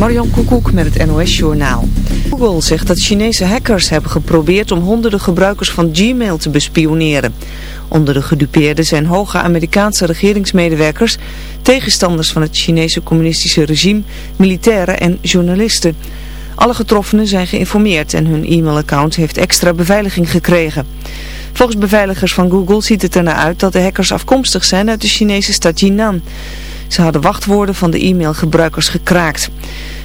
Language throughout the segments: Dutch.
Marion Koekoek met het NOS Journaal. Google zegt dat Chinese hackers hebben geprobeerd om honderden gebruikers van Gmail te bespioneren. Onder de gedupeerden zijn hoge Amerikaanse regeringsmedewerkers, tegenstanders van het Chinese communistische regime, militairen en journalisten. Alle getroffenen zijn geïnformeerd en hun e-mailaccount heeft extra beveiliging gekregen. Volgens beveiligers van Google ziet het ernaar uit dat de hackers afkomstig zijn uit de Chinese stad Jinan. Ze hadden wachtwoorden van de e-mailgebruikers gekraakt.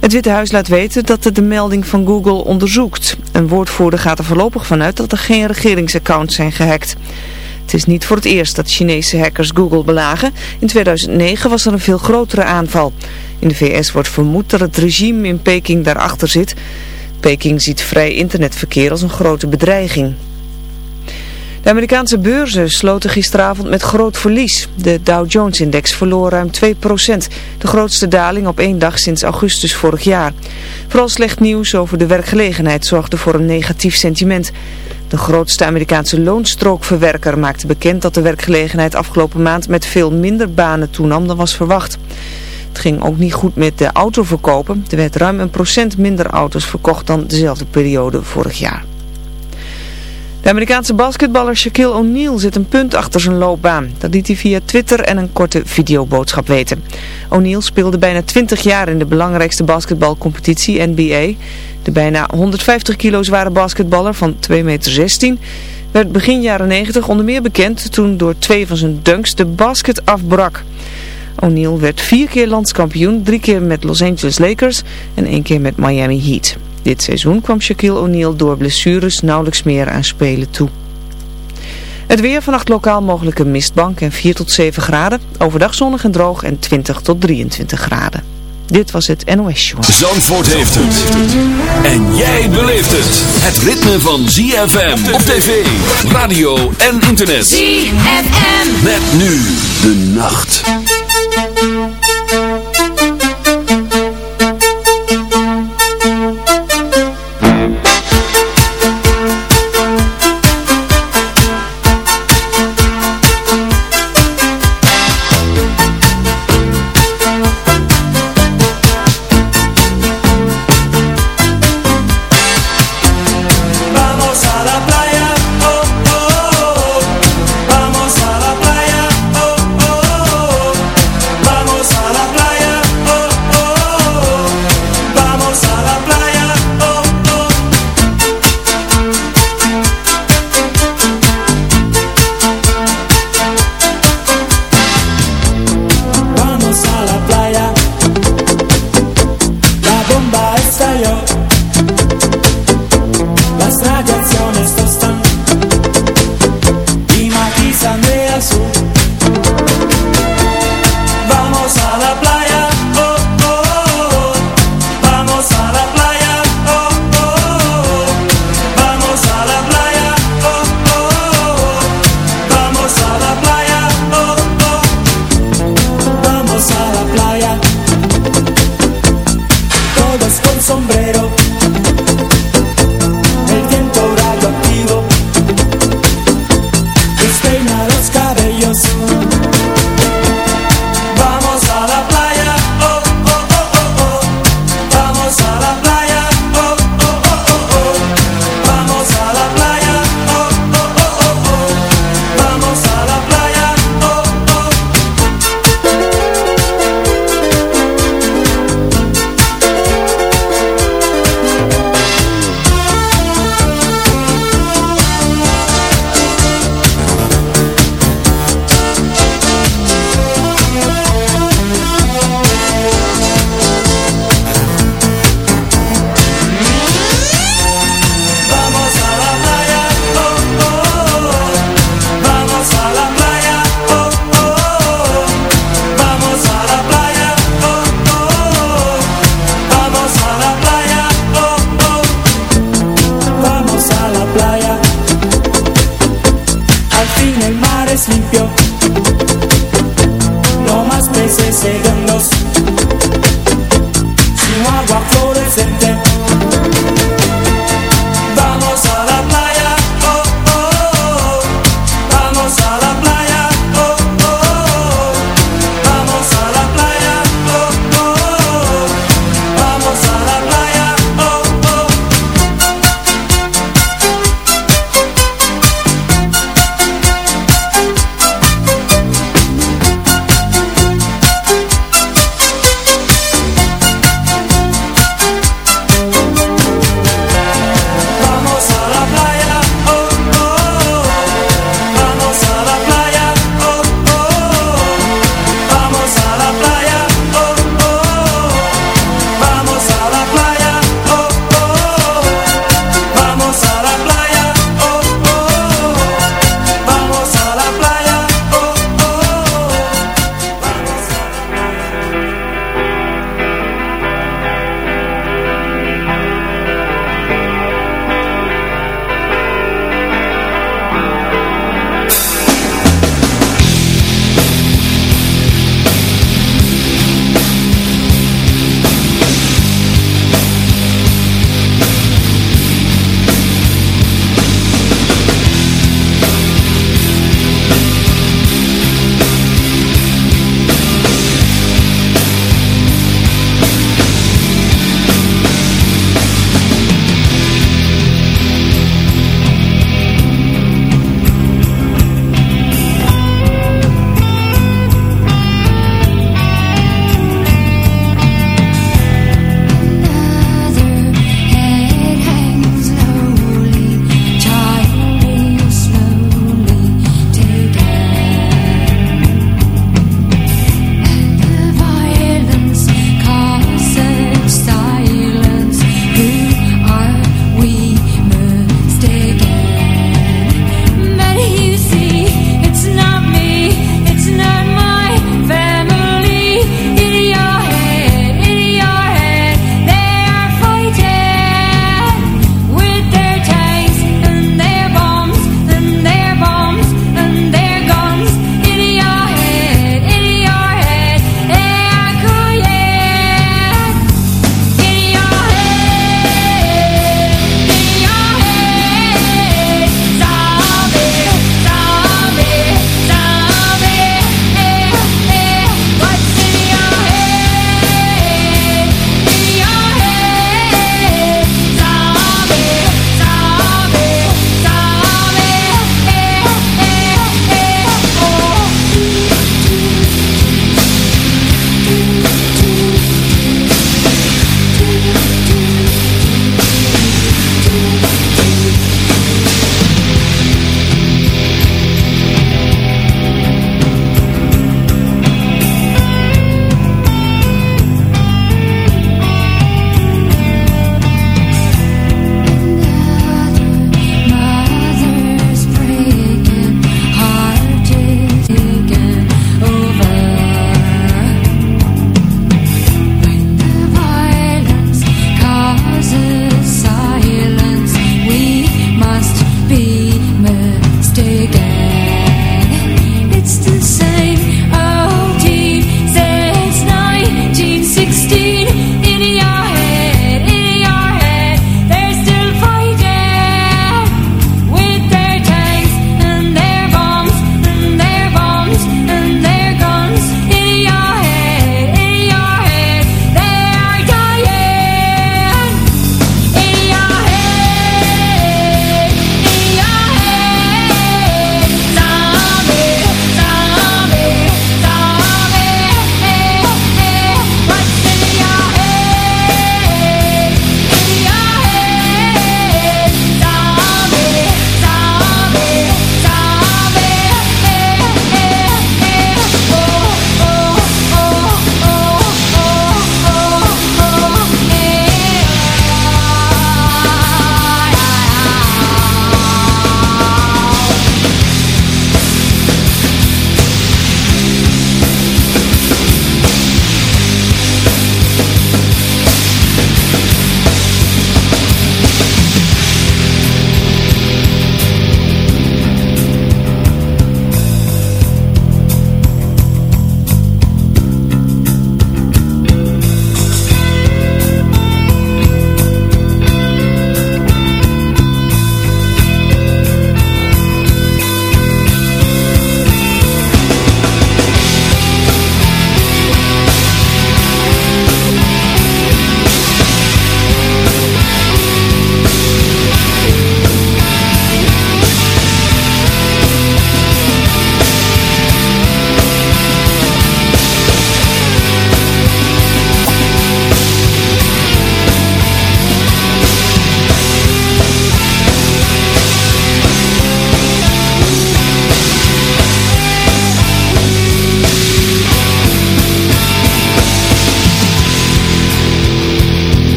Het Witte Huis laat weten dat het de melding van Google onderzoekt. Een woordvoerder gaat er voorlopig vanuit dat er geen regeringsaccounts zijn gehackt. Het is niet voor het eerst dat Chinese hackers Google belagen. In 2009 was er een veel grotere aanval. In de VS wordt vermoed dat het regime in Peking daarachter zit. Peking ziet vrij internetverkeer als een grote bedreiging. De Amerikaanse beurzen sloten gisteravond met groot verlies. De Dow Jones-index verloor ruim 2%, de grootste daling op één dag sinds augustus vorig jaar. Vooral slecht nieuws over de werkgelegenheid zorgde voor een negatief sentiment. De grootste Amerikaanse loonstrookverwerker maakte bekend dat de werkgelegenheid afgelopen maand met veel minder banen toenam dan was verwacht. Het ging ook niet goed met de autoverkopen. Er werd ruim een procent minder auto's verkocht dan dezelfde periode vorig jaar. De Amerikaanse basketballer Shaquille O'Neal zit een punt achter zijn loopbaan. Dat liet hij via Twitter en een korte videoboodschap weten. O'Neal speelde bijna 20 jaar in de belangrijkste basketbalcompetitie NBA. De bijna 150 kilo zware basketballer van 2,16 meter werd begin jaren 90 onder meer bekend toen door twee van zijn dunks de basket afbrak. O'Neal werd vier keer landskampioen, drie keer met Los Angeles Lakers en één keer met Miami Heat. Dit seizoen kwam Shaquille O'Neal door blessures nauwelijks meer aan spelen toe. Het weer vannacht lokaal mogelijke mistbank en 4 tot 7 graden. Overdag zonnig en droog en 20 tot 23 graden. Dit was het NOS Show. Zandvoort heeft het. En jij beleeft het. Het ritme van ZFM op tv, radio en internet. ZFM. Met nu de nacht.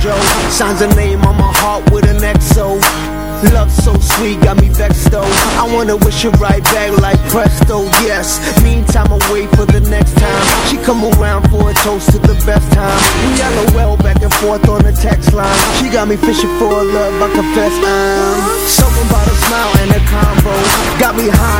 mojo. Signs a name on my heart with an XO. Love so sweet, got me vexed though. I wanna wish her right back like presto, yes. Meantime, I wait for the next time. She come around for a toast to the best time. We LOL back and forth on the text line. She got me fishing for love, I confess I'm. Something about a smile and a combo. Got me high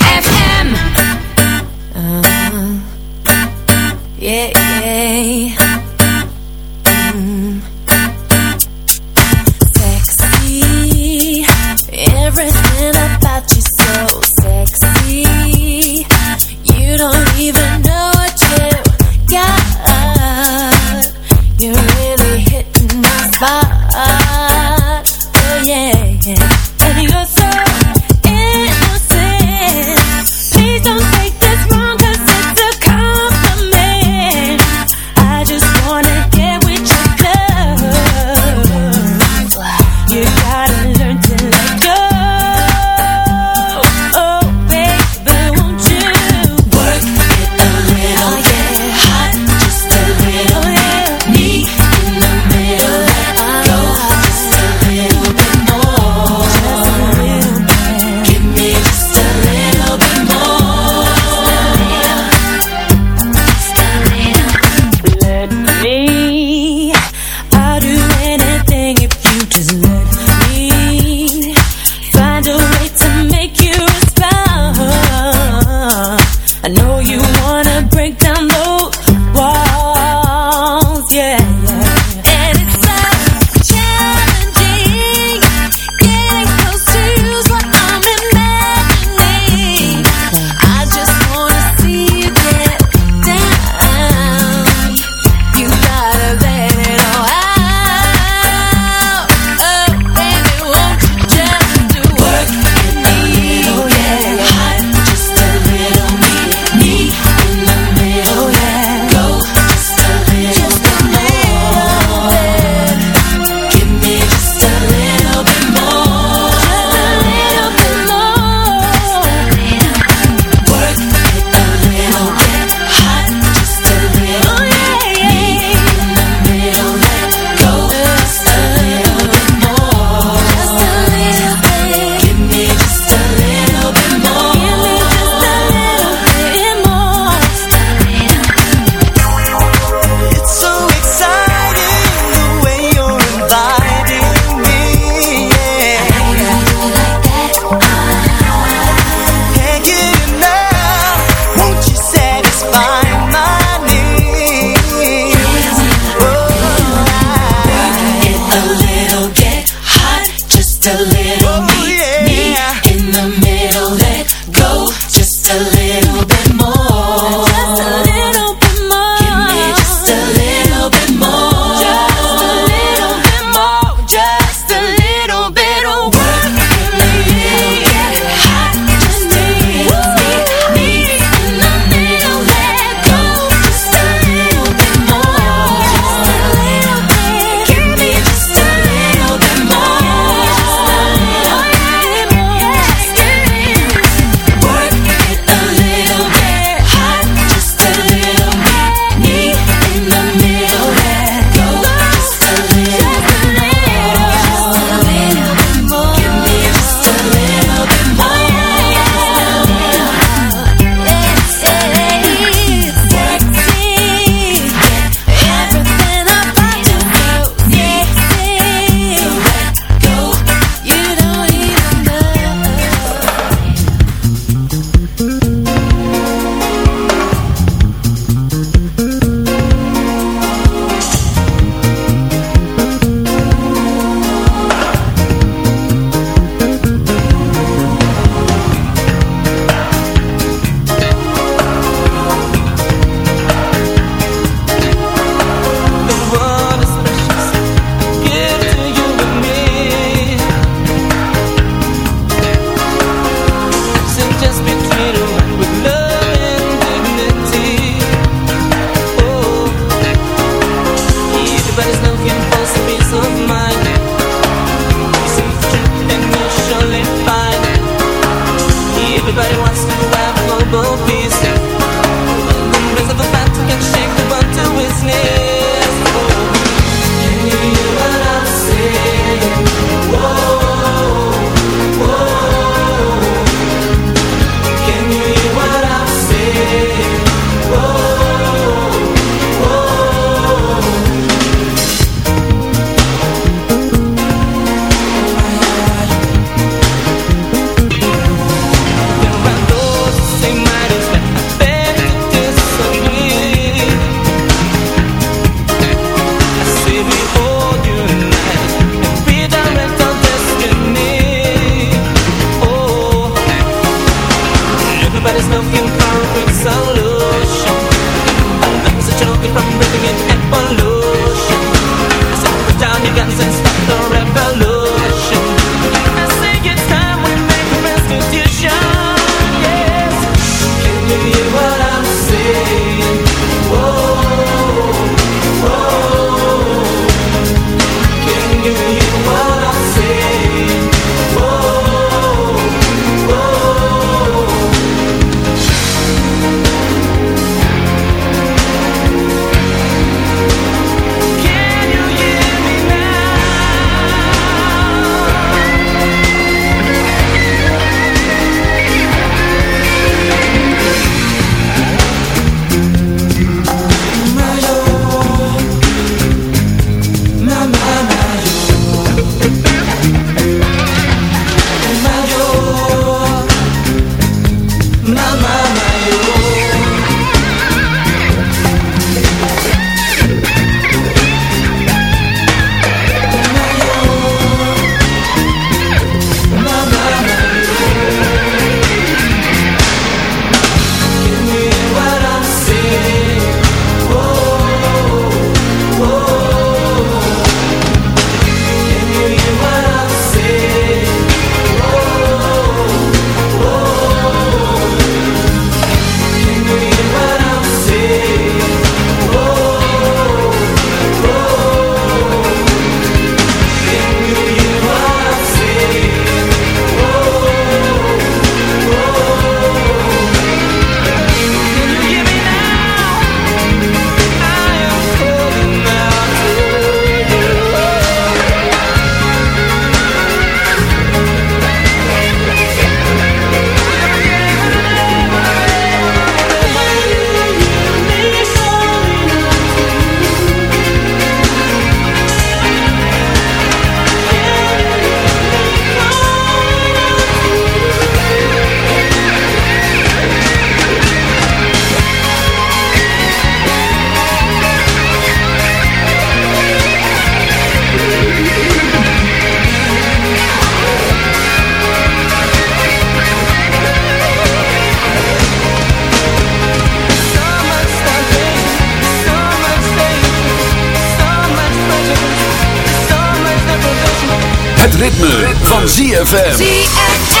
ZFM. ZFM.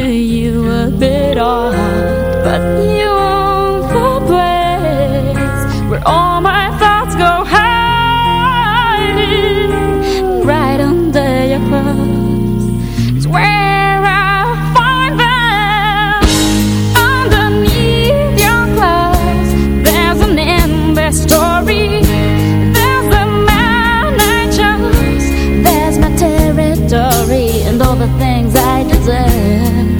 to you a bit but there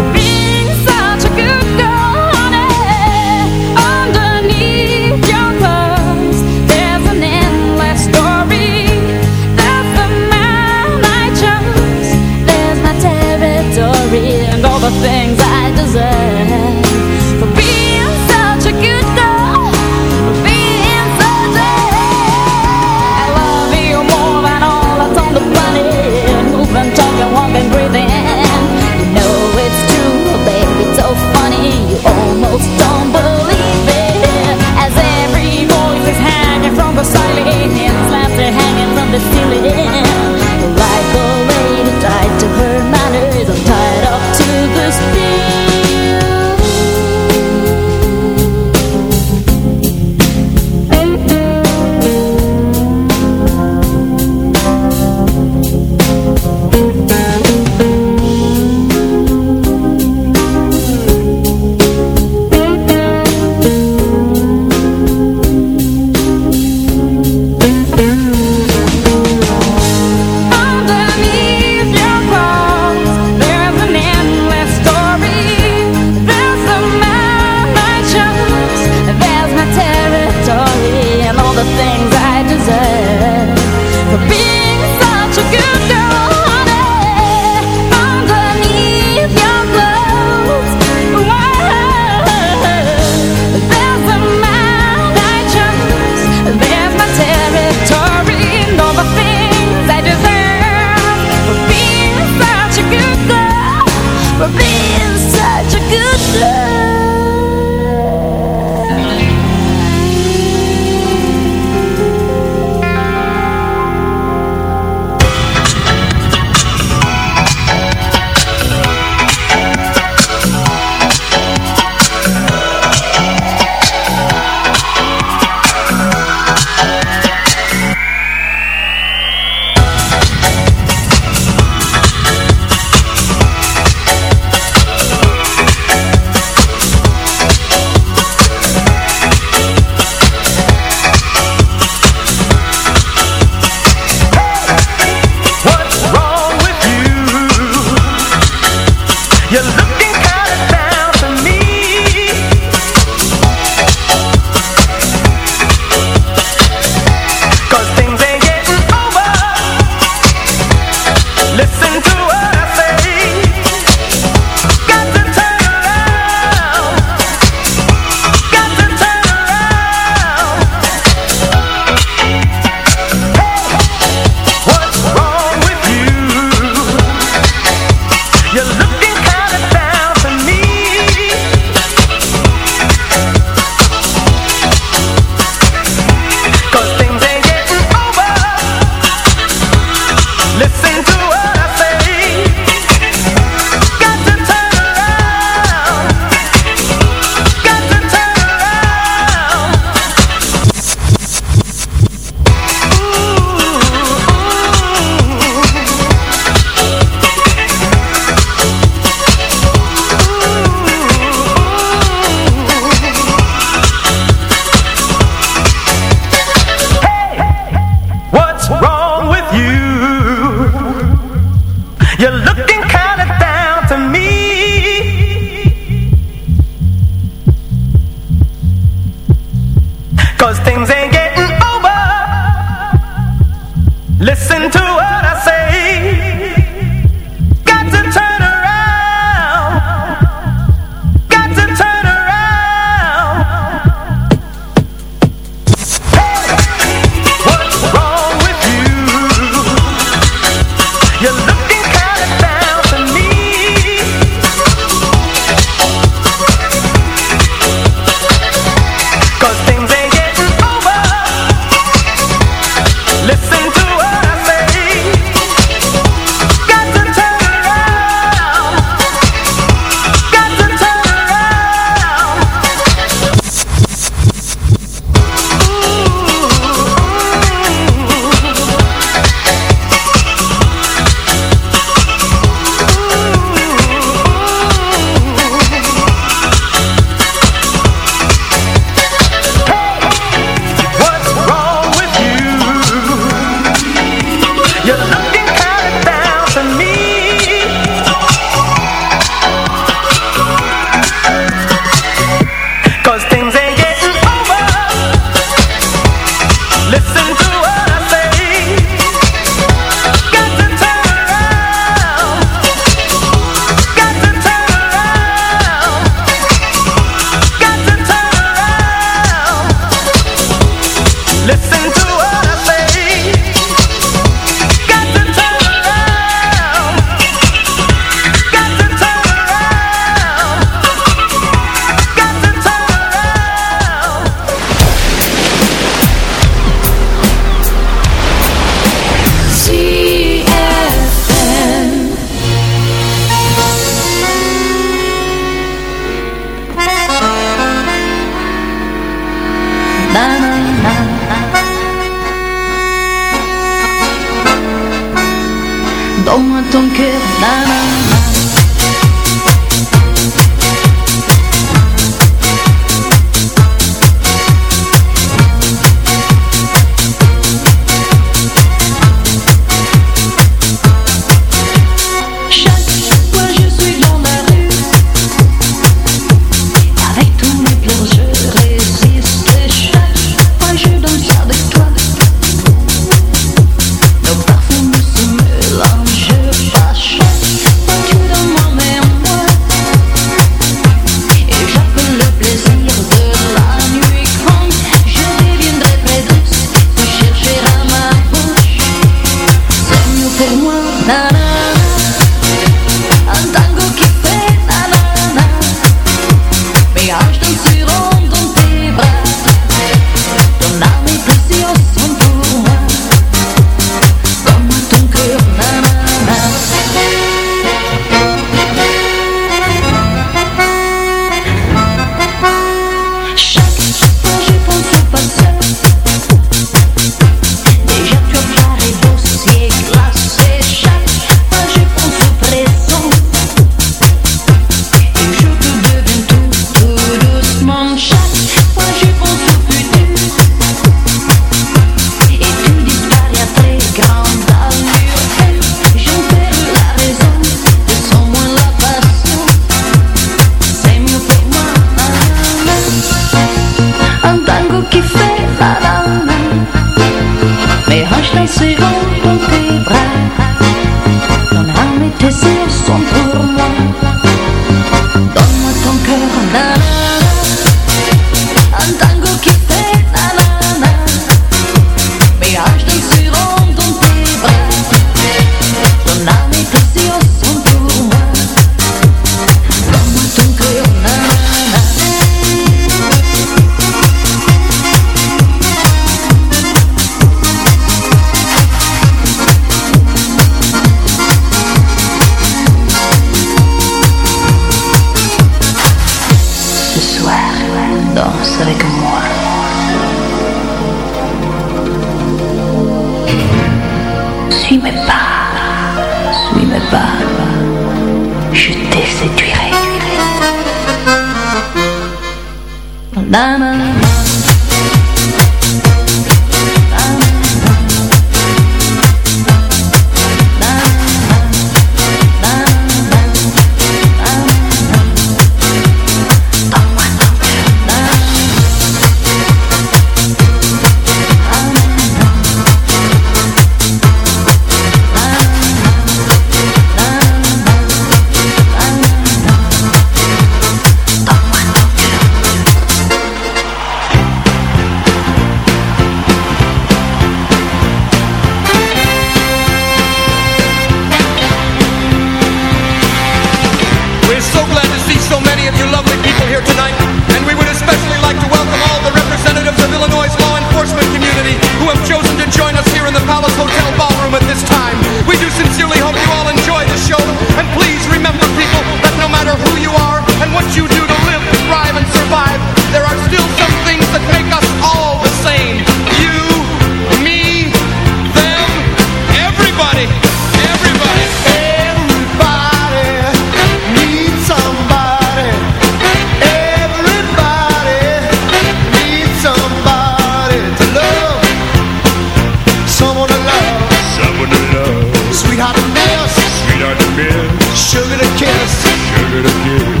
hundred you.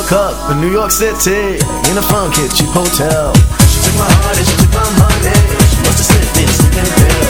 woke up in New York City in a funky cheap hotel. She took my heart and she took my money. She must have slipped me a sleeping pill.